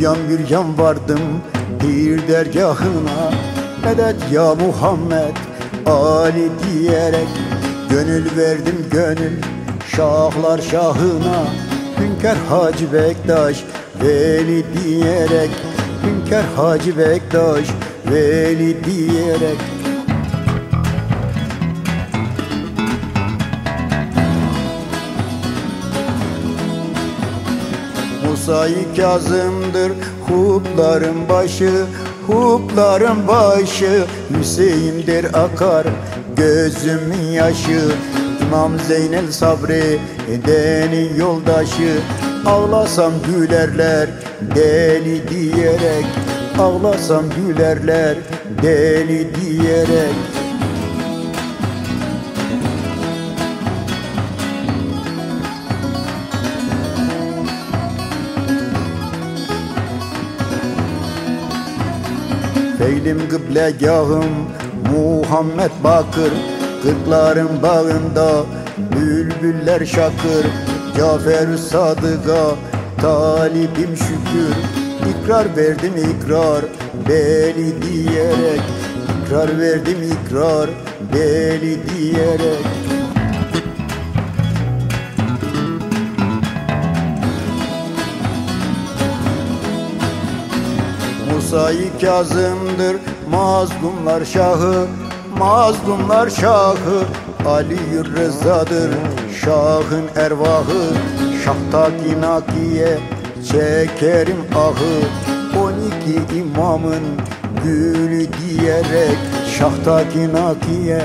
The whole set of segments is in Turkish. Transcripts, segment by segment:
yan bir yan vardım bir dergahına Medet ya Muhammed Ali diyerek Gönül verdim gönül şahlar şahına. Hünkar Hacı Bektaş Veli diyerek Hünkar Hacı Bektaş Veli diyerek Musa-i Kazım'dır hupların başı Hupların başı. Hüseyin'dir akar gözümün yaşı. İmam Zeynel Sabri deni yoldaşı. Ağlasam gülerler deli diyerek Ağlasam gülerler deli diyerek Feylim kıblegahım Muhammed Bakır. Kırkların bağında bülbüller şakır. Cafer Sadık'a talibim şükür. İkrar verdim ikrar beli diyerek. İkrar verdim ikrar beli diyerek Musa-i Kazım'dır mazlumlar şahı Mazlumlar şahı. Ali Rıza'dır şahın ervahı. Şahtaki nakiye çekerim ahı. On iki imamın gülü diyerek Şahtaki nakiye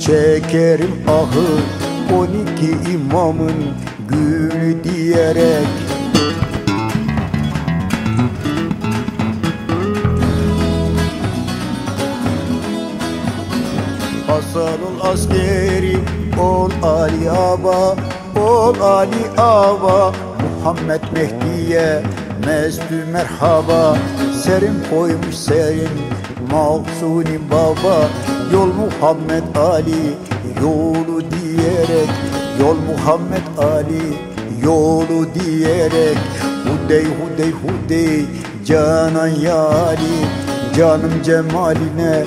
çekerim ahı. On iki imamın gülü diyerek Hasanul askeri ol Ali Aba Ol Ali Aba. Muhammed Mehdi'ye mestü merhaba. Serin koymuş serin Maksuni baba. Yol Muhammed Ali yolu diyerek Yol Muhammed Ali yolu diyerek. Hudey hudey hudey canan ya Ali Canım cemaline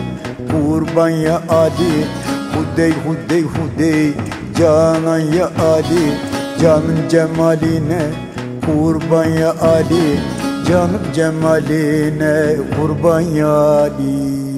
kurban ya Ali Hudey hudey hudey canan ya Ali Canın cemaline kurban ya Ali Canım cemaline kurban ya Ali